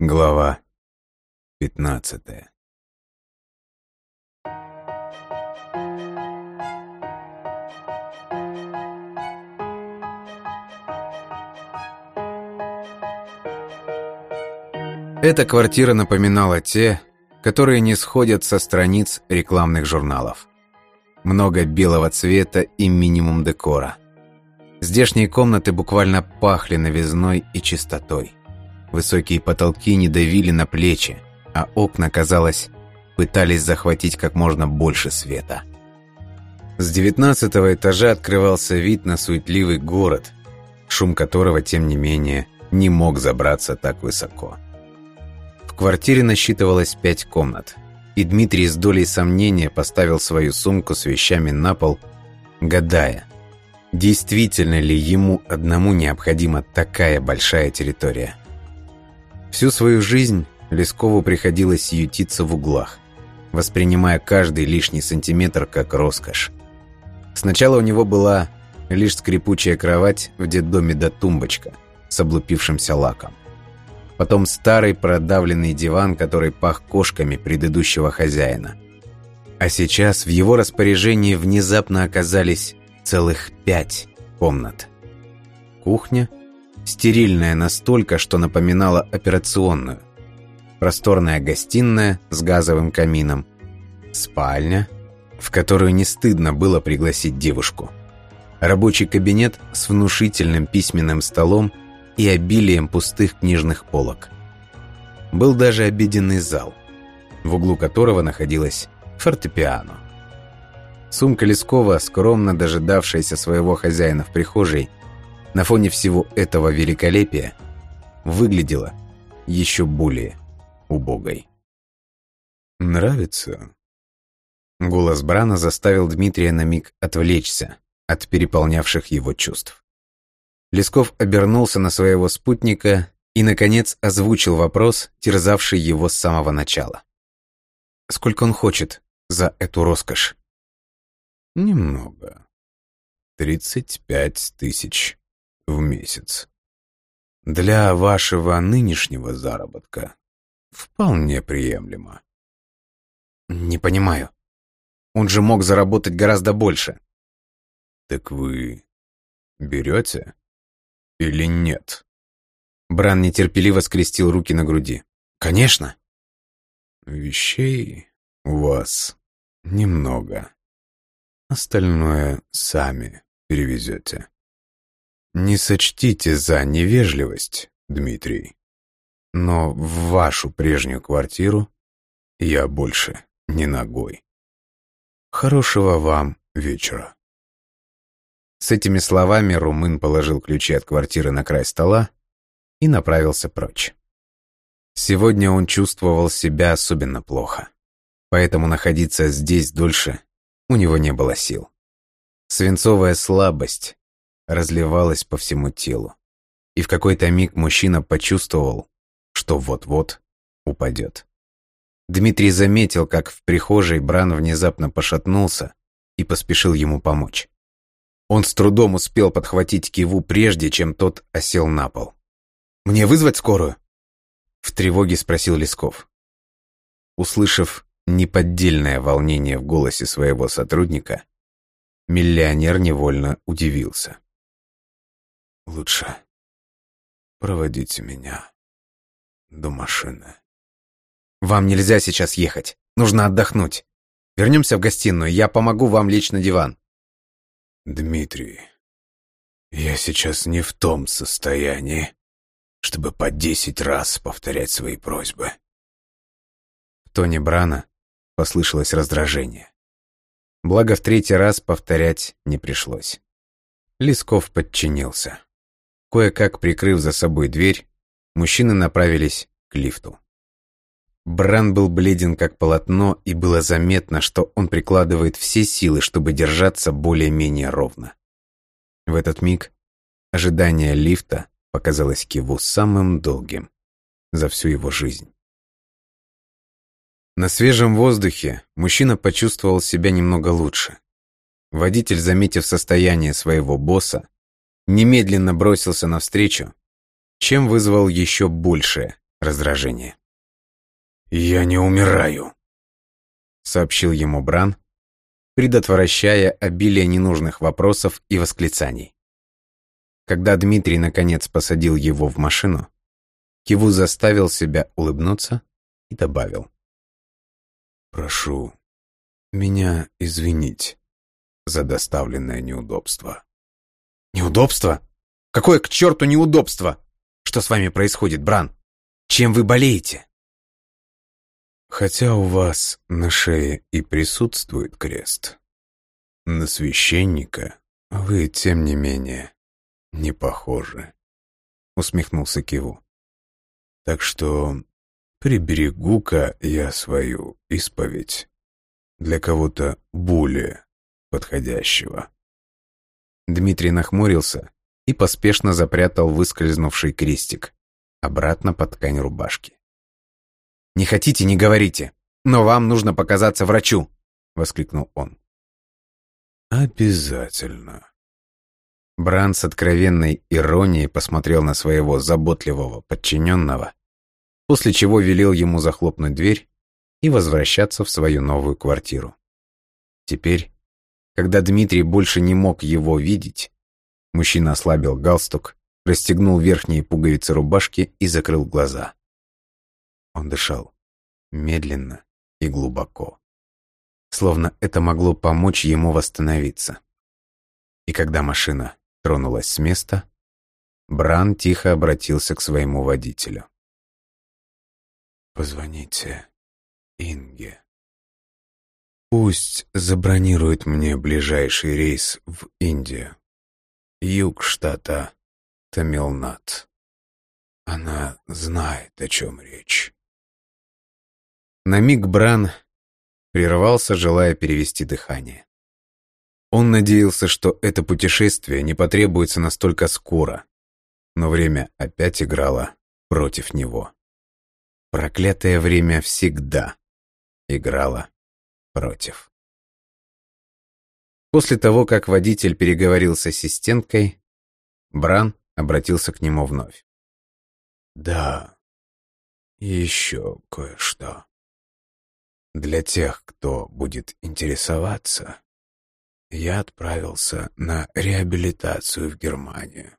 Глава пятнадцатая Эта квартира напоминала те, которые не сходят со страниц рекламных журналов. Много белого цвета и минимум декора. Здешние комнаты буквально пахли новизной и чистотой. Высокие потолки не давили на плечи, а окна, казалось, пытались захватить как можно больше света. С девятнадцатого этажа открывался вид на суетливый город, шум которого, тем не менее, не мог забраться так высоко. В квартире насчитывалось пять комнат, и Дмитрий с долей сомнения поставил свою сумку с вещами на пол, гадая, действительно ли ему одному необходима такая большая территория. Всю свою жизнь Лескову приходилось ютиться в углах, воспринимая каждый лишний сантиметр как роскошь. Сначала у него была лишь скрипучая кровать в детдоме да тумбочка с облупившимся лаком. Потом старый продавленный диван, который пах кошками предыдущего хозяина. А сейчас в его распоряжении внезапно оказались целых пять комнат. Кухня, стерильная настолько, что напоминала операционную. Просторная гостиная с газовым камином. Спальня, в которую не стыдно было пригласить девушку. Рабочий кабинет с внушительным письменным столом и обилием пустых книжных полок. Был даже обеденный зал, в углу которого находилась фортепиано. Сумка Лескова, скромно дожидавшаяся своего хозяина в прихожей, на фоне всего этого великолепия выглядела еще более убогой. «Нравится?» Голос Брана заставил Дмитрия на миг отвлечься от переполнявших его чувств. Лесков обернулся на своего спутника и, наконец, озвучил вопрос, терзавший его с самого начала. «Сколько он хочет за эту роскошь?» «Немного. Тридцать пять тысяч в месяц. Для вашего нынешнего заработка вполне приемлемо. Не понимаю. Он же мог заработать гораздо больше. Так вы берете или нет? Бран нетерпеливо скрестил руки на груди. Конечно. Вещей у вас немного. Остальное сами перевезете. Не сочтите за невежливость, Дмитрий. Но в вашу прежнюю квартиру я больше не ногой. Хорошего вам вечера. С этими словами румын положил ключи от квартиры на край стола и направился прочь. Сегодня он чувствовал себя особенно плохо, поэтому находиться здесь дольше у него не было сил. Свинцовая слабость разливалась по всему телу. И в какой-то миг мужчина почувствовал, что вот-вот упадет. Дмитрий заметил, как в прихожей Бран внезапно пошатнулся и поспешил ему помочь. Он с трудом успел подхватить Киву прежде, чем тот осел на пол. «Мне вызвать скорую?» В тревоге спросил Лесков. Услышав неподдельное волнение в голосе своего сотрудника, миллионер невольно удивился. Лучше проводите меня до машины. Вам нельзя сейчас ехать. Нужно отдохнуть. Вернемся в гостиную, я помогу вам лечь на диван. Дмитрий, я сейчас не в том состоянии, чтобы по десять раз повторять свои просьбы. В тоне Брана послышалось раздражение. Благо, в третий раз повторять не пришлось. Лесков подчинился. Кое-как прикрыв за собой дверь, мужчины направились к лифту. Бран был бледен как полотно, и было заметно, что он прикладывает все силы, чтобы держаться более-менее ровно. В этот миг ожидание лифта показалось Киву самым долгим за всю его жизнь. На свежем воздухе мужчина почувствовал себя немного лучше. Водитель, заметив состояние своего босса, немедленно бросился навстречу, чем вызвал еще большее раздражение. «Я не умираю», — сообщил ему Бран, предотвращая обилие ненужных вопросов и восклицаний. Когда Дмитрий наконец посадил его в машину, Киву заставил себя улыбнуться и добавил. «Прошу меня извинить за доставленное неудобство». «Неудобство? Какое к черту неудобство? Что с вами происходит, Бран? Чем вы болеете?» «Хотя у вас на шее и присутствует крест, на священника вы, тем не менее, не похожи», — усмехнулся Киву. «Так что приберегу-ка я свою исповедь для кого-то более подходящего». Дмитрий нахмурился и поспешно запрятал выскользнувший крестик обратно под ткань рубашки. «Не хотите, не говорите, но вам нужно показаться врачу!» — воскликнул он. «Обязательно», Бран с откровенной иронией посмотрел на своего заботливого подчиненного, после чего велел ему захлопнуть дверь и возвращаться в свою новую квартиру. Теперь, когда Дмитрий больше не мог его видеть, мужчина ослабил галстук, расстегнул верхние пуговицы рубашки и закрыл глаза. Он дышал медленно и глубоко, словно это могло помочь ему восстановиться. И когда машина тронулась с места, Бран тихо обратился к своему водителю. «Позвоните Инге. Пусть забронирует мне ближайший рейс в Индию. Юг штата Тамилнат. Она знает, о чем речь». На миг Бран прервался, желая перевести дыхание. Он надеялся, что это путешествие не потребуется настолько скоро, но время опять играло против него. Проклятое время всегда играло против. После того, как водитель переговорил с ассистенткой, Бран обратился к нему вновь. «Да, еще кое-что. Для тех, кто будет интересоваться, я отправился на реабилитацию в Германию.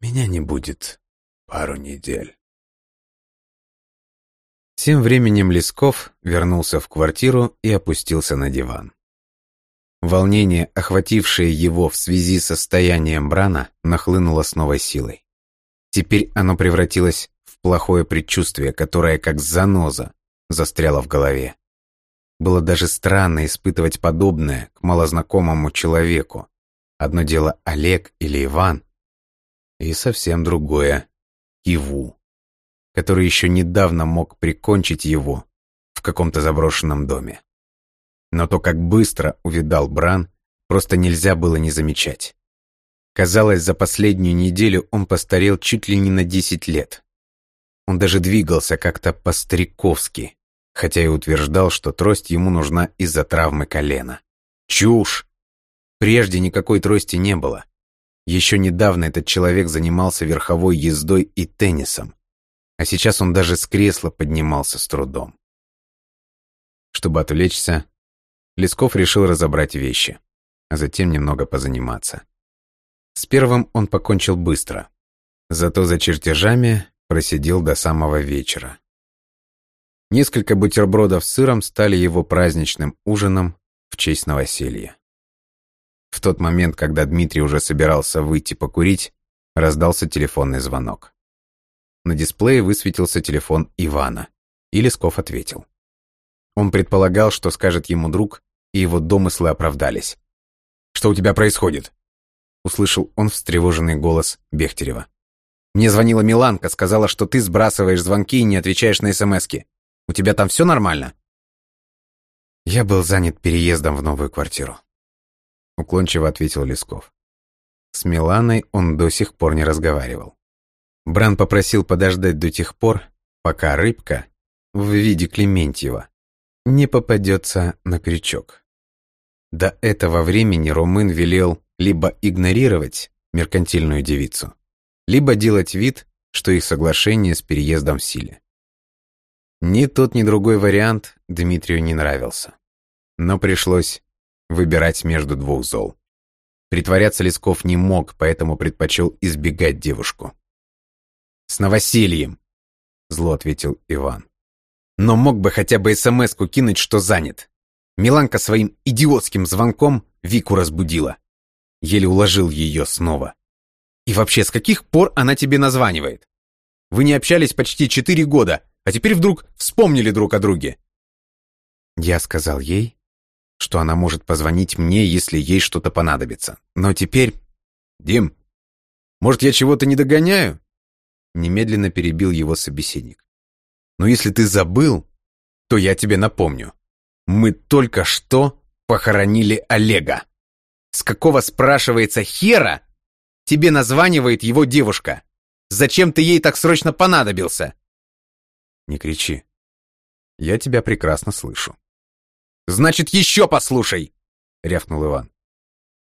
Меня не будет пару недель. Тем временем Лесков вернулся в квартиру и опустился на диван. Волнение, охватившее его в связи с состоянием Брана, нахлынуло с новой силой. Теперь оно превратилось в плохое предчувствие, которое, как заноза, застряло в голове. Было даже странно испытывать подобное к малознакомому человеку. Одно дело Олег или Иван, и совсем другое — Иву, который еще недавно мог прикончить его в каком-то заброшенном доме. Но то, как быстро увидал Бран, просто нельзя было не замечать. Казалось, за последнюю неделю он постарел чуть ли не на десять лет. Он даже двигался как-то по-стариковски, хотя и утверждал, что трость ему нужна из-за травмы колена. Чушь! Прежде никакой трости не было. Еще недавно этот человек занимался верховой ездой и теннисом, а сейчас он даже с кресла поднимался с трудом. Чтобы отвлечься, Лесков решил разобрать вещи, а затем немного позаниматься. С первым он покончил быстро, зато за чертежами просидел до самого вечера. Несколько бутербродов с сыром стали его праздничным ужином в честь новоселья. В тот момент, когда Дмитрий уже собирался выйти покурить, раздался телефонный звонок. На дисплее высветился телефон Ивана, и Лесков ответил. Он предполагал, что скажет ему друг, и его домыслы оправдались. «Что у тебя происходит?» Услышал он встревоженный голос Бехтерева. «Мне звонила Миланка, сказала, что ты сбрасываешь звонки и не отвечаешь на смски. У тебя там все нормально?» «Я был занят переездом в новую квартиру», — уклончиво ответил Лесков. С Миланой он до сих пор не разговаривал. Бран попросил подождать до тех пор, пока рыбка в виде Клементьева не попадется на крючок. До этого времени Румын велел либо игнорировать меркантильную девицу, либо делать вид, что их соглашение с переездом в силе. Ни тот, ни другой вариант Дмитрию не нравился. Но пришлось выбирать между двух зол. Притворяться Лесков не мог, поэтому предпочел избегать девушку. «С новосельем!» — зло ответил Иван. «Но мог бы хотя бы СМС-ку кинуть, что занят. Миланка своим идиотским звонком Вику разбудила. Еле уложил ее снова. И вообще, с каких пор она тебе названивает? Вы не общались почти четыре года, а теперь вдруг вспомнили друг о друге. Я сказал ей, что она может позвонить мне, если ей что-то понадобится. Но теперь... Дим, может, я чего-то не догоняю? Немедленно перебил его собеседник. Но если ты забыл, то я тебе напомню. Мы только что похоронили Олега. С какого, спрашивается, хера тебе названивает его девушка? Зачем ты ей так срочно понадобился? Не кричи. Я тебя прекрасно слышу. Значит, еще послушай, рявкнул Иван.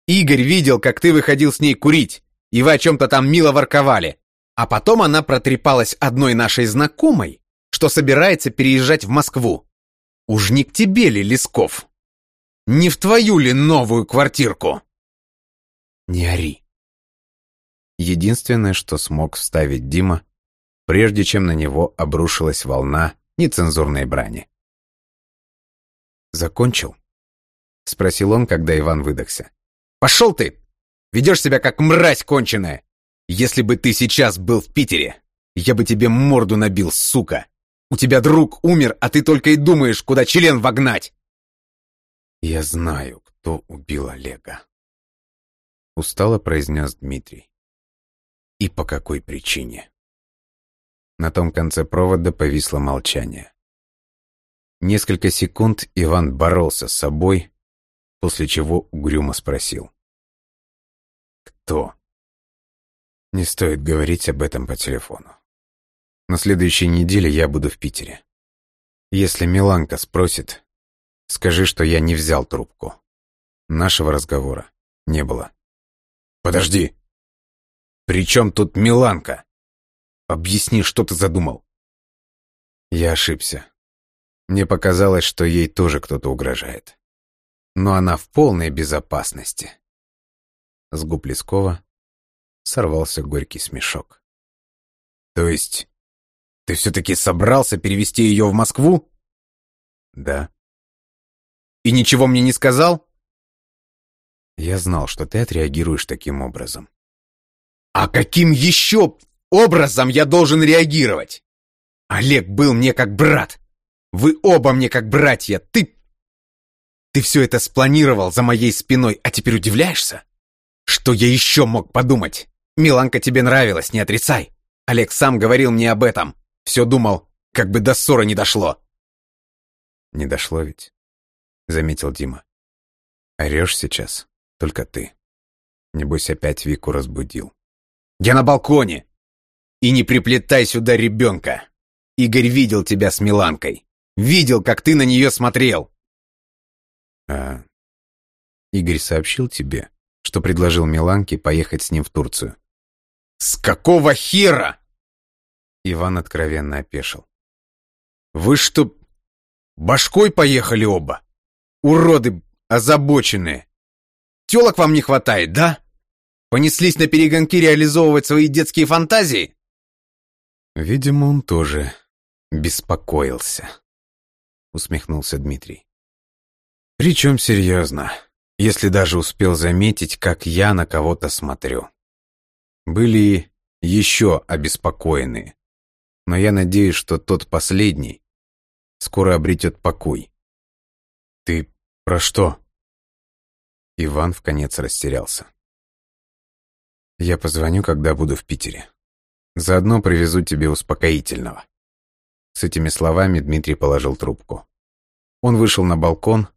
Игорь видел, как ты выходил с ней курить, и вы о чем-то там мило ворковали. А потом она протрепалась одной нашей знакомой, что собирается переезжать в Москву. Уж не к тебе ли, Лесков? Не в твою ли новую квартирку? Не ори. Единственное, что смог вставить Дима, прежде чем на него обрушилась волна нецензурной брани. «Закончил?» — спросил он, когда Иван выдохся. «Пошел ты! Ведешь себя как мразь конченая! Если бы ты сейчас был в Питере, я бы тебе морду набил, сука! У тебя друг умер, а ты только и думаешь, куда член вогнать!» «Я знаю, кто убил Олега», — устало произнес Дмитрий. «И по какой причине?» На том конце провода повисло молчание. Несколько секунд Иван боролся с собой, после чего угрюмо спросил. «Кто?» «Не стоит говорить об этом по телефону. На следующей неделе я буду в Питере. Если Миланка спросит, скажи, что я не взял трубку. Нашего разговора не было». «Подожди! При чем тут Миланка?» Объясни, что ты задумал?» Я ошибся. Мне показалось, что ей тоже кто-то угрожает. Но она в полной безопасности. С губ Лескова сорвался горький смешок. «То есть ты все-таки собрался перевести ее в Москву?» «Да». «И ничего мне не сказал?» «Я знал, что ты отреагируешь таким образом». «А каким еще образом я должен реагировать? Олег был мне как брат. Вы оба мне как братья. Ты... Ты все это спланировал за моей спиной, а теперь удивляешься? Что я еще мог подумать? Миланка тебе нравилась, не отрицай. Олег сам говорил мне об этом. Все думал, как бы до ссоры не дошло. Не дошло ведь, заметил Дима. Орешь сейчас, только ты. Небось, опять Вику разбудил. Я на балконе! И не приплетай сюда ребенка. Игорь видел тебя с Миланкой. Видел, как ты на нее смотрел. А Игорь сообщил тебе, что предложил Миланке поехать с ним в Турцию. С какого хера? Иван откровенно опешил. Вы что, башкой поехали оба? Уроды озабоченные. Телок вам не хватает, да? Понеслись на перегонки реализовывать свои детские фантазии? Видимо, он тоже беспокоился, усмехнулся Дмитрий. Причем серьезно, если даже успел заметить, как я на кого-то смотрю. Были еще обеспокоенные, но я надеюсь, что тот последний скоро обретет покой. Ты про что? Иван в конец растерялся. Я позвоню, когда буду в Питере. Заодно привезу тебе успокоительного». С этими словами Дмитрий положил трубку. Он вышел на балкон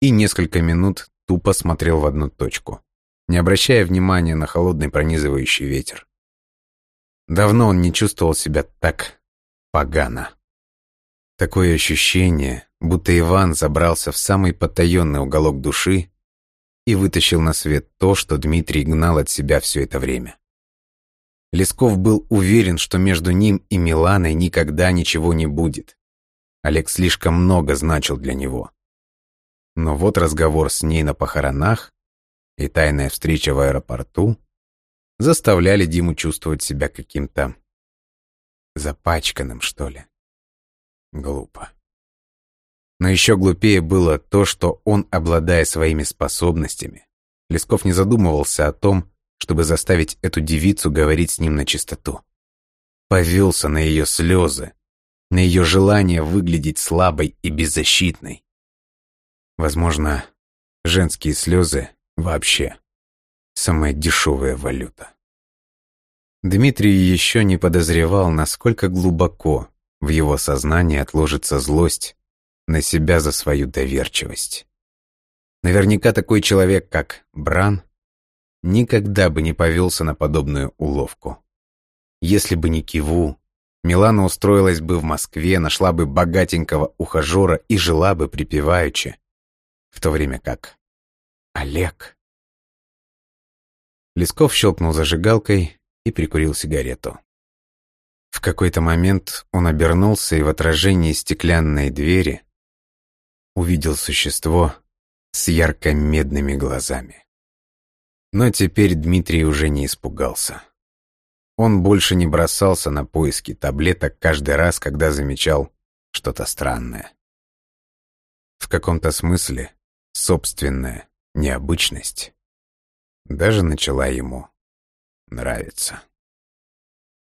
и несколько минут тупо смотрел в одну точку, не обращая внимания на холодный пронизывающий ветер. Давно он не чувствовал себя так погано. Такое ощущение, будто Иван забрался в самый потаенный уголок души и вытащил на свет то, что Дмитрий гнал от себя все это время. Лесков был уверен, что между ним и Миланой никогда ничего не будет. Олег слишком много значил для него. Но вот разговор с ней на похоронах и тайная встреча в аэропорту заставляли Диму чувствовать себя каким-то запачканным, что ли. Глупо. Но еще глупее было то, что он, обладая своими способностями, Лесков не задумывался о том, чтобы заставить эту девицу говорить с ним на чистоту. Повелся на ее слезы, на ее желание выглядеть слабой и беззащитной. Возможно, женские слезы вообще самая дешевая валюта. Дмитрий еще не подозревал, насколько глубоко в его сознании отложится злость на себя за свою доверчивость. Наверняка такой человек, как Бран, никогда бы не повелся на подобную уловку. Если бы не Киву, Милана устроилась бы в Москве, нашла бы богатенького ухажера и жила бы припеваючи, в то время как Олег... Лесков щелкнул зажигалкой и прикурил сигарету. В какой-то момент он обернулся и в отражении стеклянной двери увидел существо с ярко-медными глазами. Но теперь Дмитрий уже не испугался. Он больше не бросался на поиски таблеток каждый раз, когда замечал что-то странное. В каком-то смысле собственная необычность даже начала ему нравиться.